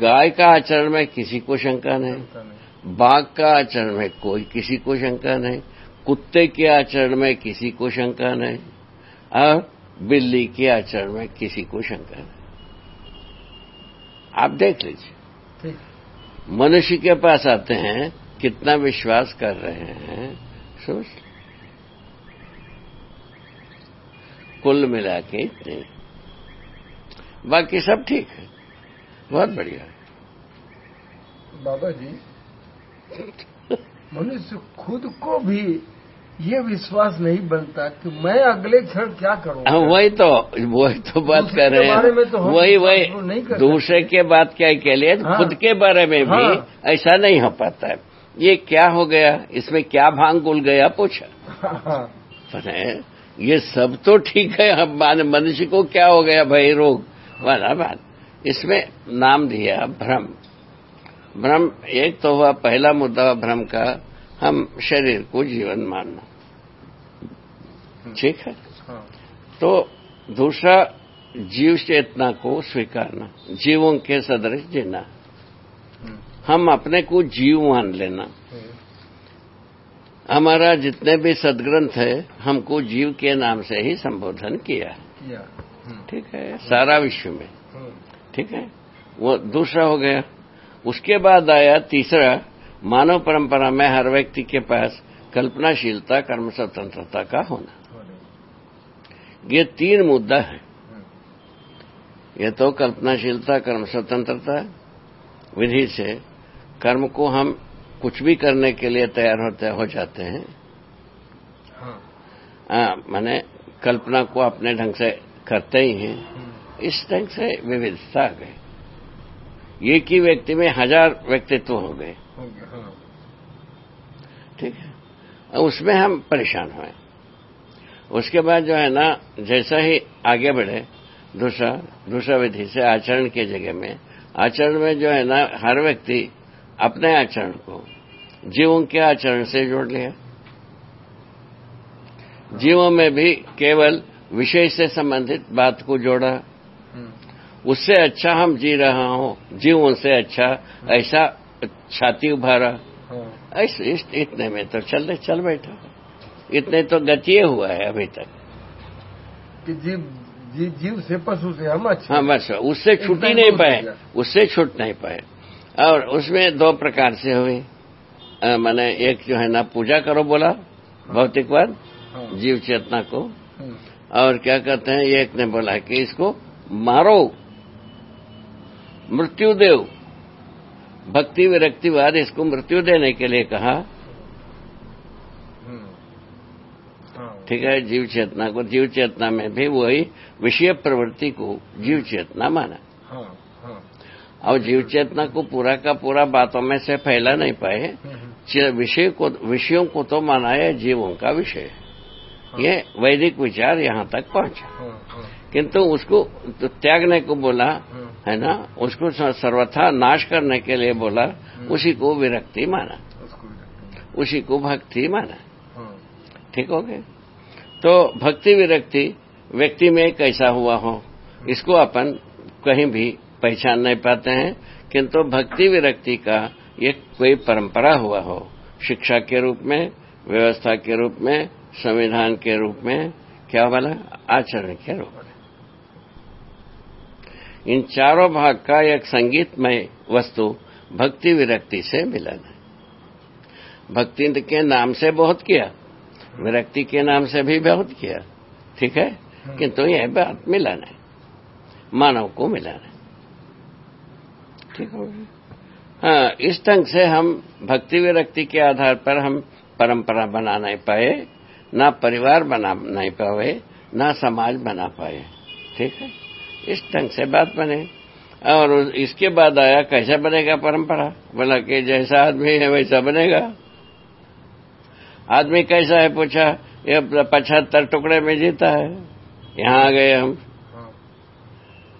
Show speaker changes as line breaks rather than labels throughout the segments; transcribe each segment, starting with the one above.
गाय का आचरण में किसी को शंका नहीं बाघ का आचरण में कोई किसी को शंका नहीं कुत्ते के आचरण में किसी को शंका नहीं और बिल्ली के आचरण में किसी को शंका नहीं। आप देख लीजिए। मनुष्य के पास आते हैं कितना विश्वास कर रहे हैं सोच कुल मिला के इतने। बाकी सब ठीक है। बहुत बढ़िया।
बाबा जी मनुष्य खुद को भी ये विश्वास नहीं बनता कि मैं अगले क्षण क्या करूँ।
हाँ वही तो वही तो बात कर रहे हैं।
तो
वही वही। दूसरे के बात क्या के लिए? हाँ, खुद के बारे में भी हाँ, ऐसा नहीं हो पाता है। ये क्या हो गया? इसमें क्या भाँग गुल गया? पूछा। हाँ, ये सब तो ठीक है। हम मनुष्य को क्या हो गया? भाई रोग। वाला बात। इसमें नाम दिया भ्रम। भ्रम एक तो हुआ पहला मुद्दा भ्रम का हम शरीर को जीवन मानना। ठीक है? हाँ। तो दूसरा जीव चेतना को स्वीकारना जीवों के सदृश जीना हम्म। हम अपने को जीव मान लेना। हम्म। हमारा जितने भी सदग्रंथ है हमको जीव के नाम से ही संबोधन किया। है ठीक है? सारा विश्व में। ठीक है? वो दूसरा हो गया। उसके बाद आया तीसरा मानव परंपरा में हर व्यक्ति के पास कल्पनाशीलता कर्म स्वतंत्रता का होना। ये तीन मुद्दा है। ये तो कल्पनाशीलता कर्म स्वतंत्रता विधि से कर्म को हम कुछ भी करने के लिए तैयार होते हो जाते हैं। हाँ। मैंने कल्पना को अपने ढंग से करते ही हैं। इस ढंग से विविधता आ गई। एक ही व्यक्ति में हज़ार व्यक्तित्व हो गए। हाँ। ठीक है? उसमें हम परेशान हुए। उसके बाद जो है ना जैसा ही आगे बढ़े दूसरा दूसरा विधि से आचरण की जगह में आचरण में जो है ना हर व्यक्ति अपने आचरण को जीवों के आचरण से जोड़ लिया। जीवों में भी केवल विषय से संबंधित बात को जोड़ा। उससे अच्छा हम जी रहा हूँ जीवों से अच्छा ऐसा छाती उभारा। हाँ। ऐसे इतने में तो चल चल बैठा। इतने तो गति हुआ है अभी तक।
कि जीव जी, जीव से पशु से हम अच्छे
हाँ। बस उससे छुट ही नहीं पाए उससे छूट नहीं पाए। और उसमें दो प्रकार से हुए मैंने एक जो है ना पूजा करो बोला भौतिकवाद हाँ। जीव चेतना को। हाँ। और क्या कहते हैं एक ने बोला कि इसको मारो। मृत्यु देव भक्ति विरक्तिवाद इसको मृत्यु देने के लिए कहा। ठीक है जीव चेतना को जीव चेतना में भी वही विषय प्रवृत्ति को जीव चेतना माना। हाँ, हाँ। और जीव चेतना को पूरा का पूरा बातों में से फैला नहीं पाए। हम्म, हम्म। विषय को विषयों को तो माना है जीवों का विषय। हाँ। ये वैदिक विचार यहाँ तक पहुँचा। हाँ, किंतु उसको तो त्यागने को बोला है ना? उसको सर्वथा नाश करने के लिए बोला। उसी को विरक्ति माना। उसी को भक्ति माना। ठीक हो गया? तो भक्ति विरक्ति व्यक्ति में कैसा हुआ हो इसको अपन कहीं भी पहचान नहीं पाते हैं। किंतु भक्ति विरक्ति का ये कोई परंपरा हुआ हो शिक्षा के रूप में व्यवस्था के रूप में संविधान के रूप में क्या वाला आचरण के रूप में। इन चारों भाग का एक संगीतमय वस्तु भक्ति विरक्ति से मिलन है। भक्ति के नाम से बहुत किया, विरक्ति के नाम से भी बहुत किया, ठीक है? हाँ। किंतु यह बात मिलन है, मानव को मिला नहीं ठीक हो? हाँ इस ढंग से हम भक्ति विरक्ति के आधार पर हम परंपरा बना नहीं पाए। ना परिवार बना, नहीं पाए ना समाज बना पाए। ठीक है? इस ढंग से बात बने। और इसके बाद आया, कैसा बनेगा परंपरा? बोला कि जैसा आदमी है, वैसा बनेगा। आदमी कैसा है, पूछा, ये पचहत्तर टुकड़े में जीता है। यहाँ आ गए हम।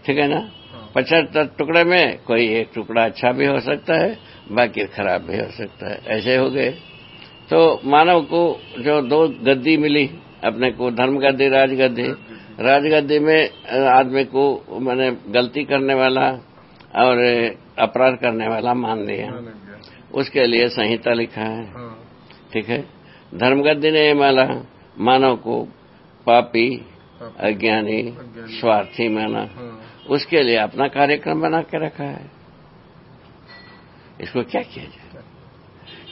ठीक है ना? पचहत्तर टुकड़े में कोई एक टुकड़ा अच्छा भी हो सकता है, बाकी खराब भी हो सकता है। ऐसे हो गए। तो मानव को जो दो गद्दी मिली अपने को धर्म गद्दी राजगद्दी राजगद्दी में आदमी को मैंने गलती करने वाला और अपराध करने वाला मान लिया। उसके लिए संहिता लिखा है। हाँ। ठीक है? धर्मगद्दी ने माला मानव को पापी अज्ञानी। स्वार्थी माना। हाँ। उसके लिए अपना कार्यक्रम बना के रखा है। इसको क्या किया जाए?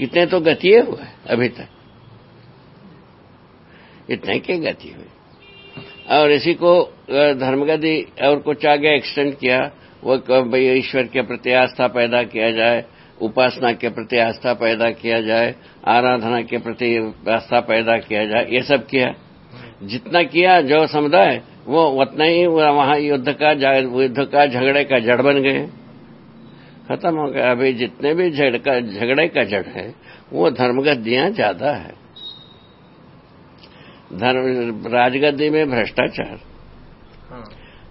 इतने तो गति हुआ अभी तक। इतने की गति हुई और इसी को धर्मगति और कुछ आगे एक्सटेंड किया, वो भाई ईश्वर के प्रति आस्था पैदा किया जाए, उपासना के प्रति आस्था पैदा किया जाए, आराधना के प्रति आस्था पैदा किया जाए, ये सब किया। जितना किया, जो समुदाय, वो उतना ही वहाँ युद्ध का युद्ध का झगड़े का जड़ बन गए। खत्म हो गया। अभी जितने भी झगड़े का जड़ है वो धर्मगद्दियाँ ज़्यादा है। धर्म राजगद्दी में भ्रष्टाचार। हाँ।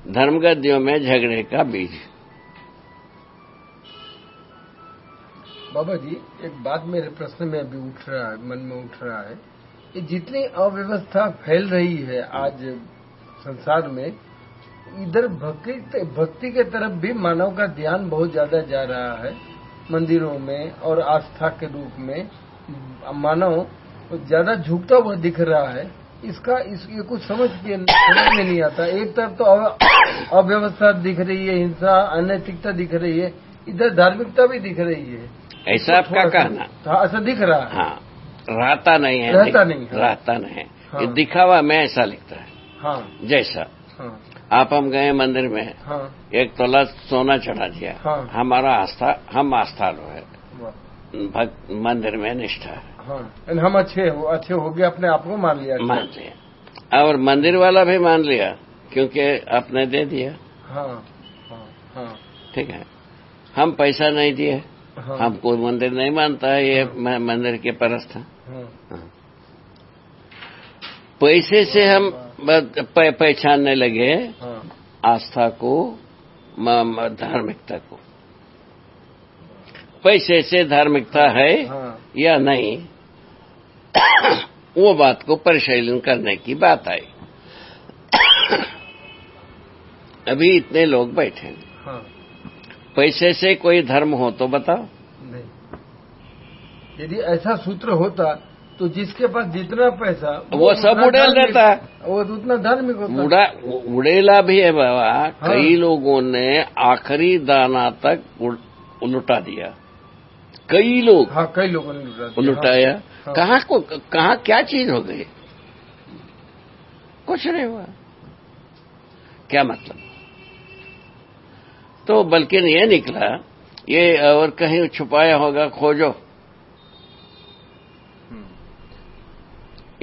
धर्मगद्दियों में झगड़े का बीज।
बाबा जी एक बात मेरे प्रश्न में अभी उठ रहा है मन में उठ रहा है कि जितनी अव्यवस्था फैल रही है आज संसार में इधर भक्ति भक्ति के तरफ़ भी मानव का ध्यान बहुत ज़्यादा जा रहा है मंदिरों में और आस्था के रूप में। मानव ज़्यादा झुकता हुआ दिख रहा है। इसका इस ये कुछ समझ के समझ में नहीं आता। एक तरफ़ तो अव्यवस्था दिख रही है हिंसा अनैतिकता दिख रही है। इधर धार्मिकता भी दिख रही है।
ऐसा आपका कहना।
हाँ, ऐसा दिख रहा है।
हाँ रहता नहीं है
रहता नहीं
रहता नहीं है। हाँ। ये दिखावा में ऐसा लिखता है।
हाँ।
जैसा। हाँ। आप हम गए मंदिर में हाँ। एक तोला सोना चढ़ा दिया। हाँ। हमारा आस्था हम आस्था लो है। मंदिर में निष्ठा है।
हाँ। हम अच्छे हो अच्छे हो गए अपने आप को मान लिया।
मान लिया। और मंदिर वाला भी मान लिया क्योंकि आपने दे दिया।
हाँ हाँ हाँ।
ठीक है। हम पैसा नहीं दिए। हाँ, हम कोई मंदिर नहीं मानता है ये हाँ, मंदिर के परस्थ हाँ, हाँ, पैसे से हम पहचानने लगे हाँ। आस्था को धार्मिकता को पैसे से धार्मिकता है हाँ। या नहीं वो बात को परिशीलन करने की बात आई अभी इतने लोग बैठे हाँ। पैसे से कोई धर्म हो तो बताओ नहीं
यदि ऐसा सूत्र होता तो जिसके पास जितना पैसा वो
वो सब उड़ेल देता है।
वो तो उतना धार्मिक होता
उड़ा उड़ेला भी है बाबा। हाँ। कई लोगों ने आखिरी दाना तक लुटा दिया। कई लोग
हाँ कई लोगों ने लुटा
लुटाया। हाँ। कहाँ को कहाँ क्या चीज़ हो गई? कुछ नहीं हुआ। क्या मतलब? तो बल्कि ये निकला। ये और कहीं छुपाया होगा खोजो।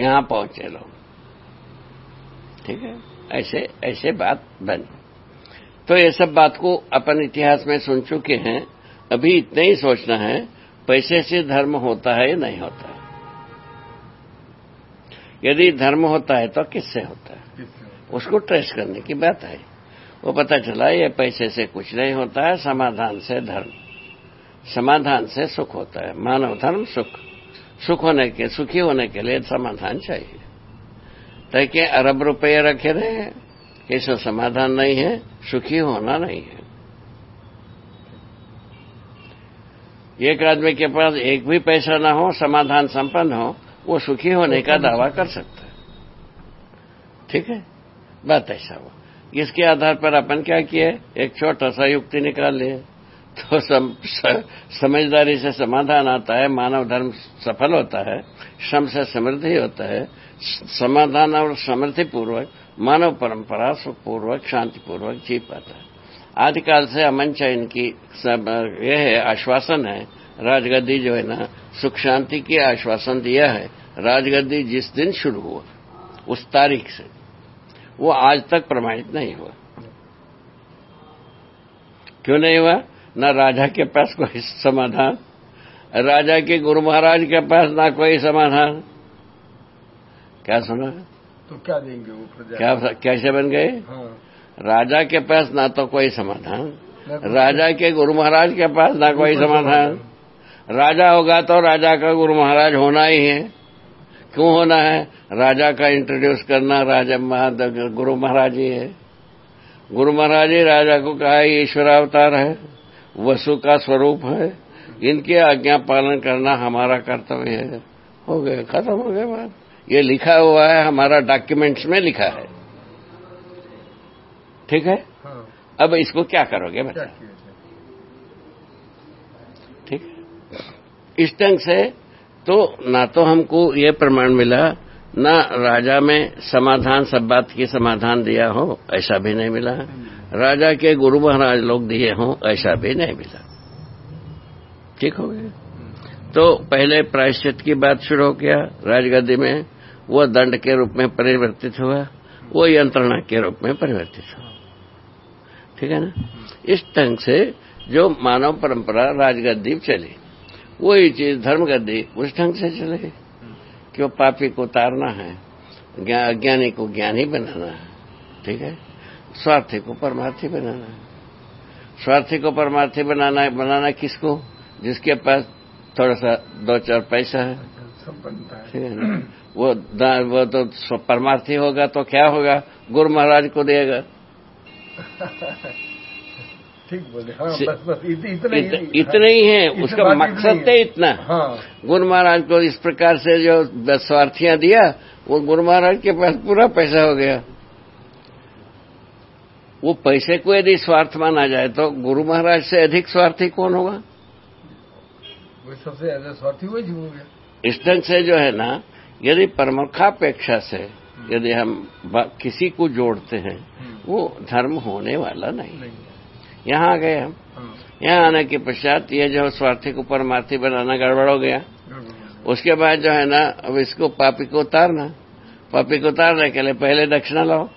यहाँ पहुँचे लोग ठीक है? ऐसे ऐसे बात बनी। तो ये सब बात को अपन इतिहास में सुन चुके हैं। अभी इतना ही सोचना है, पैसे से धर्म होता है या नहीं होता है? यदि धर्म होता है तो किससे होता है? उसको ट्रेस करने की बात है। वो पता चला, ये पैसे से कुछ नहीं होता है, समाधान से धर्म। समाधान से सुख होता है। मानव धर्म सुख। सुख होने के, सुखी होने के लिए समाधान चाहिए। ताकि अरब रुपये रखे रहे कैसे समाधान नहीं है, सुखी होना नहीं है। एक आदमी के पास एक भी पैसा ना हो, समाधान संपन्न हो, वो सुखी होने का दावा कर सकता है। ठीक है? बात ऐसा हुआ। इसके आधार पर अपन क्या किए? एक छोटा सा युक्ति निकाल लिए। तो सम, स, समझदारी से समाधान आता है मानव धर्म सफल होता है श्रम से समृद्धि होता है समाधान और समृद्धि पूर्वक मानव परंपरा सुखपूर्वक शांतिपूर्वक जी पाता है। आदिकाल से अमन चयन की सब यह है आश्वासन है राजगद्दी जो है ना सुख शांति की आश्वासन दिया है राजगद्दी जिस दिन शुरू हुआ उस तारीख से वो आज तक प्रमाणित नहीं हुआ। क्यों नहीं हुआ? न राजा के पास कोई समाधान राजा के गुरु महाराज के पास ना कोई समाधान। क्या सुना?
तो क्या देंगे वो प्रजा?
क्या कैसे बन गए? हाँ। राजा के पास ना तो कोई समाधान राजा के गुरु महाराज के पास ना कोई समाधान। राजा होगा तो राजा का गुरु महाराज होना ही है। क्यों होना है? राजा का इंट्रोड्यूस करना राजा गुरु महाराज ही है। गुरु महाराज ही राजा को कहा ईश्वर अवतार है। वसु का स्वरूप है। इनके आज्ञा पालन करना हमारा कर्तव्य है। हो गया खत्म हो गया बात। ये लिखा हुआ है हमारा डॉक्यूमेंट्स में लिखा है। ठीक है? हाँ। अब इसको क्या करोगे बता ठीक है। इस ढंग से तो ना तो हमको ये प्रमाण मिला न राजा में समाधान सब बात की समाधान दिया हो ऐसा भी नहीं मिला। राजा के गुरु महाराज लोग दिए हों, ऐसा भी नहीं मिला। ठीक हो गया। तो पहले प्रायश्चित की बात शुरू हो गया, राजगद्दी में वो दंड के रूप में परिवर्तित हुआ, वो यंत्रणा के रूप में परिवर्तित हुआ। ठीक है ना? इस ढंग से जो मानव परंपरा राजगद्दी चली, वही चीज़ धर्मगद्दी उस ढंग से चले कि वो पापी को उतारना है अज्ञानी को ज्ञानी बनाना है। ठीक है? स्वार्थी को परमार्थी बनाना है। स्वार्थी को परमार्थी बनाना है बनाना किसको? जिसके पास थोड़ा सा दो चार पैसा है। ठीक है ना? वो वो तो परमार्थी होगा तो क्या होगा? गुरु महाराज को देगा।
ठीक बोले हाँ, बस बस इतना
इत, ही इतना ही है उसका मकसद तो इतना। हाँ। गुरु महाराज को इस प्रकार से जो स्वार्थियाँ दिया वो गुरु महाराज के पास पूरा पैसा हो गया। वो पैसे को यदि स्वार्थ माना जाए तो गुरु महाराज से अधिक स्वार्थी कौन होगा?
वो सबसे ज़्यादा स्वार्थी वही हो गया
इस ढंग से जो है ना यदि प्रमुखापेक्षा से यदि हम किसी को जोड़ते हैं हम्म। वो धर्म होने वाला नहीं, नहीं। यहाँ आ गए हम। हाँ। यहाँ आने के पश्चात ये जो स्वार्थी को परमार्थी बनाना गड़बड़ हो गया। उसके बाद जो है ना अब इसको पापी को उतारना। पापी को उतारने के लिए पहले दक्षिणा लाओ।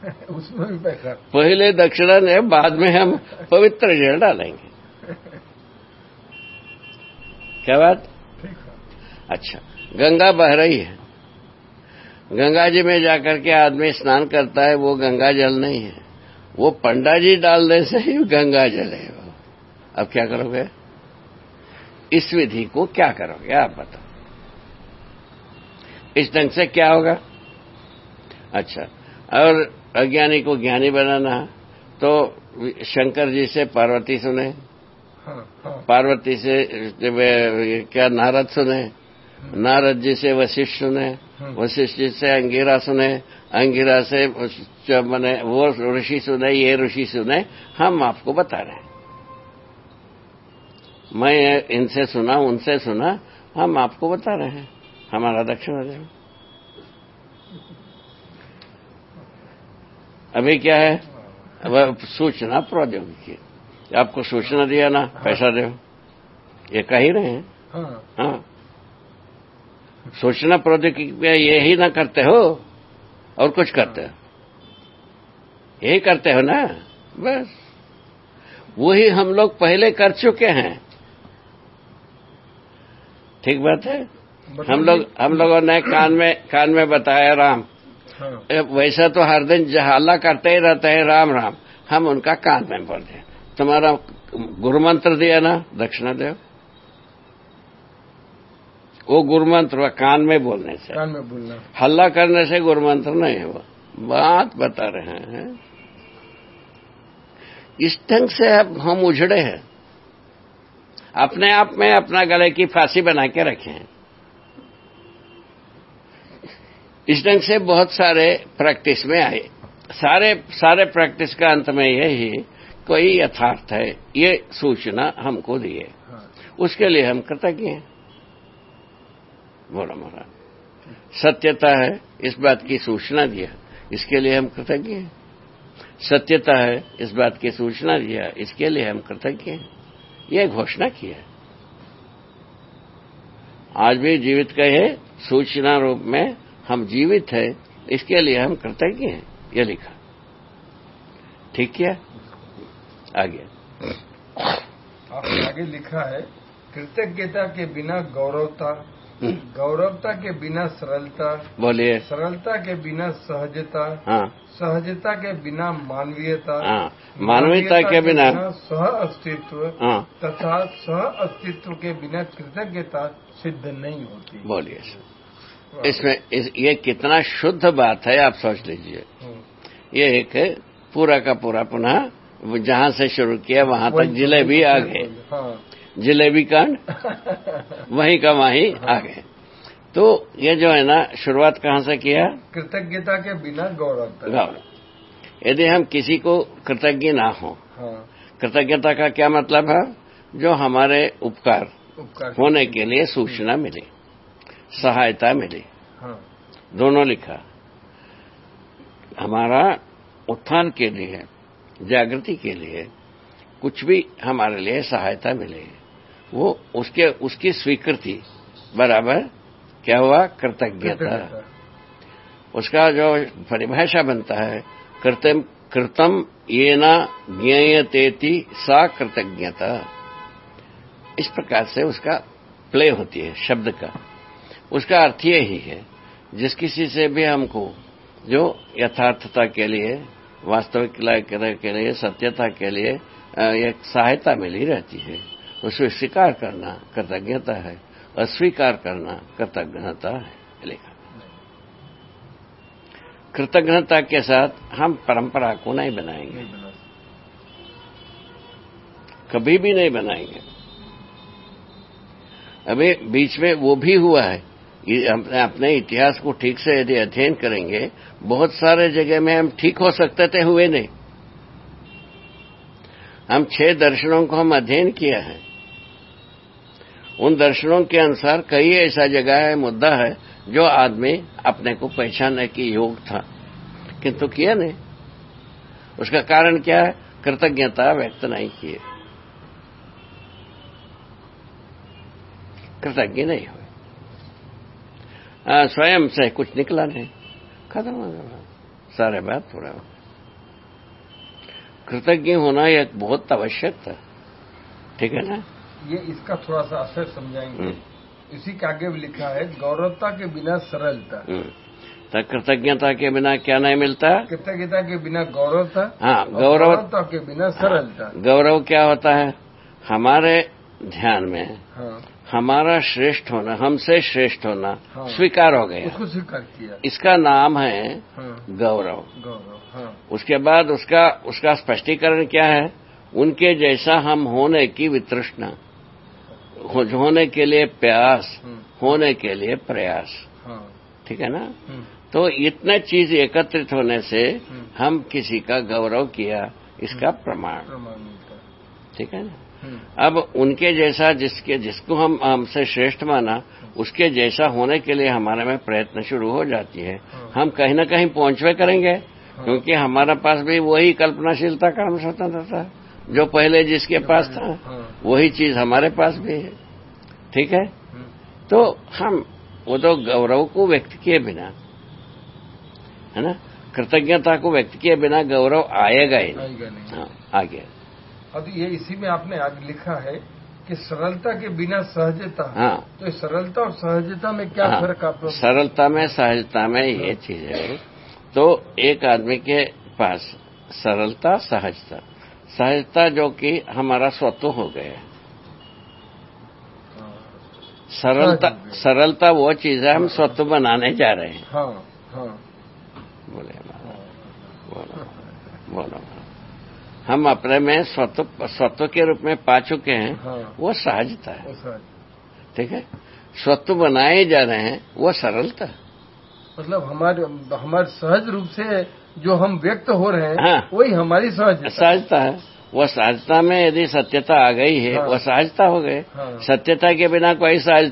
उसमें भी पैसा।
पहले दक्षिणा ने बाद में हम पवित्र जल डालेंगे। क्या बात? अच्छा गंगा बह रही है। गंगा जी में जाकर के आदमी स्नान करता है वो गंगा जल नहीं है। वो पंडा जी डालने से ही गंगा जल है वो। अब क्या करोगे? इस विधि को क्या करोगे आप बताओ। इस ढंग से क्या होगा? अच्छा और अज्ञानी को ज्ञानी बनाना। तो शंकर जी से पार्वती सुने। हाँ, हाँ। पार्वती से क्या नारद सुने। नारद जी से वशिष्ठ सुने। हाँ। वशिष्ठ जी से अंगिरा सुने। अंगिरा से मैंने वो ऋषि सुने ये ऋषि सुने। हम आपको बता रहे हैं। मैं इनसे सुना उनसे सुना। हम आपको बता रहे हैं। हमारा दक्षिण देव। अभी क्या है? अब सूचना प्रौद्योगिकी। आपको सूचना दिया ना पैसा दो। ये कह ही रहे हैं। हाँ, हाँ। सूचना प्रौद्योगिकी ये ही ना करते हो और कुछ करते हो। यही करते हो ना? बस। वही हम लोग पहले कर चुके हैं। ठीक बात है? हम लोग हम लोगों ने कान में कान में बताया राम। हाँ। वैसा तो हर दिन जहाला करते ही रहते हैं राम राम। हम उनका कान में बोल दें। तुम्हारा गुरु मंत्र दिया ना दक्षिणा देव वो गुरु मंत्र कान में बोलने से।
कान में बोलना।
हल्ला करने से गुरु मंत्र नहीं है वो। बात बता रहे हैं। इस ढंग से अब हम उजड़े हैं। अपने आप में अपना गले की फांसी बना के रखे हैं। इस ढंग से बहुत सारे प्रैक्टिस में आए। सारे सारे प्रैक्टिस का अंत में यही कोई यथार्थ है ये सूचना हमको दी है। उसके लिए हम कृतज्ञ हैं। बोला महाराज। सत्यता है इस बात की सूचना दिया। इसके लिए हम कृतज्ञ हैं। सत्यता है इस बात की सूचना दिया। इसके लिए हम कृतज्ञ हैं। यह घोषणा की है। आज भी जीवित कहे सूचना रूप में हम जीवित है इसके लिए हम कृतज्ञ हैं यह लिखा। ठीक किया? आगे।
आगे लिखा है कृतज्ञता के बिना गौरवता गौरवता के बिना सरलता
बोलिए।
सरलता के बिना सहजता
हाँ।
सहजता के बिना मानवीयता
हाँ। मानवीयता के बिना
सह अस्तित्व हाँ। तथा सह अस्तित्व के बिना कृतज्ञता सिद्ध नहीं होती।
बोलिए इसमें इस, ये कितना शुद्ध बात है आप सोच लीजिए। हाँ। ये एक पूरा का पूरा पुनः जहाँ से शुरू किया वहाँ तक जिलेबी आ गए हाँ। जिलेबी कांड वहीं का वहीं आ गए तो ये जो है ना शुरुआत कहाँ से किया?
कृतज्ञता के बिना गौरव
गौरव। यदि हम किसी को कृतज्ञ ना हो हाँ। कृतज्ञता का क्या मतलब है? जो हमारे उपकार, उपकार होने के लिए सूचना मिली। सहायता मिली। हाँ। दोनों लिखा। हमारा उत्थान के लिए जागृति के लिए कुछ भी हमारे लिए सहायता मिले। वो उसके उसकी स्वीकृति बराबर क्या हुआ? कृतज्ञता। उसका जो परिभाषा बनता है कृतम कृतम ये न ज्ञेयतेति सा कृतज्ञता। इस प्रकार से उसका प्ले होती है शब्द का। उसका अर्थ यही है, जिस किसी से भी हमको जो यथार्थता के लिए, वास्तविक के लिए, सत्यता के लिए एक सहायता मिली रहती है उसे स्वीकार करना कृतज्ञता है, अस्वीकार करना कृतज्ञता है, लिखा। कृतज्ञता के साथ हम परंपरा को नहीं बनाएँगे। कभी भी नहीं बनाएँगे। अभी बीच में वो भी हुआ है अपने इतिहास को ठीक से यदि अध्ययन करेंगे, बहुत सारे जगह में हम ठीक हो सकते थे, हुए नहीं। हम छह दर्शनों को हम अध्ययन किया है। उन दर्शनों के अनुसार कई ऐसा जगह है, मुद्दा है, जो आदमी अपने को पहचानने की योग था, किंतु किया नहीं। उसका कारण क्या है? कृतज्ञता व्यक्त नहीं किए। कृतज्ञ नहीं स्वयं से कुछ निकला नहीं। खत्म हो गया। सारे बात पूरा कृतज्ञ होना एक बहुत आवश्यक था। ठीक है ना?
ये इसका थोड़ा सा असर समझाएँगे। हम्म। इसी के आगे भी लिखा है गौरवता के बिना सरलता।
हम्म। तो कृतज्ञता के बिना क्या नहीं मिलता?
कृतज्ञता के बिना गौरवता
हाँ गौरवता
के बिना सरलता।
गौरव क्या होता है? हमारे ध्यान में हाँ। हमारा श्रेष्ठ होना हमसे श्रेष्ठ होना हाँ, स्वीकार हो गया।
उसको स्वीकार किया।
इसका नाम है हाँ, गौरव।
गौरव हाँ,
उसके बाद उसका उसका स्पष्टीकरण क्या है? उनके जैसा हम होने की वितृष्णा होने के लिए प्यास हाँ। होने के लिए प्रयास। हाँ। ठीक है ना? हाँ। तो इतने चीज़ एकत्रित होने से हम किसी का गौरव किया इसका प्रमाण। ठीक है ना? अब उनके जैसा जिसके जिसको हम हमसे श्रेष्ठ माना उसके जैसा होने के लिए हमारे में प्रयत्न शुरू हो जाती है। हम कहीं ना कहीं पहुंचवे करेंगे क्योंकि हमारे पास भी वही कल्पनाशीलता कर्म स्वतंत्रता जो पहले जिसके पास था वही चीज़ हमारे पास भी है। ठीक है? तो हम वो तो गौरव को व्यक्त किए बिना है ना? कृतज्ञता को व्यक्त किए बिना गौरव आएगा ही नहीं। हाँ आ गया
अब ये इसी में आपने आज लिखा है कि सरलता के बिना सहजता हाँ। तो सरलता और सहजता में क्या हाँ, फ़र्क आप
सरलता में सहजता में ये चीज़ है। तो एक आदमी के पास सरलता सहजता। सहजता जो कि हमारा स्वत्व हो गया। हाँ। सरलता सरलता वो चीज़ है हम स्वत्व बनाने जा रहे हैं।
हाँ, हाँ।
बोले बोलो बोलो हम अपने में स्वत्व स्वत्व के रूप में पा चुके हैं हाँ। वो सहजता है ठीक है स्वत्व बनाए जा रहे हैं वो सरलता
मतलब हमारे हमारे सहज रूप से जो हम व्यक्त हो रहे हैं हाँ। वही हमारी सहज
सहजता है वो सहजता में यदि सत्यता आ गई है हाँ। वो सहजता हो गए हाँ। सत्यता के बिना कोई सहज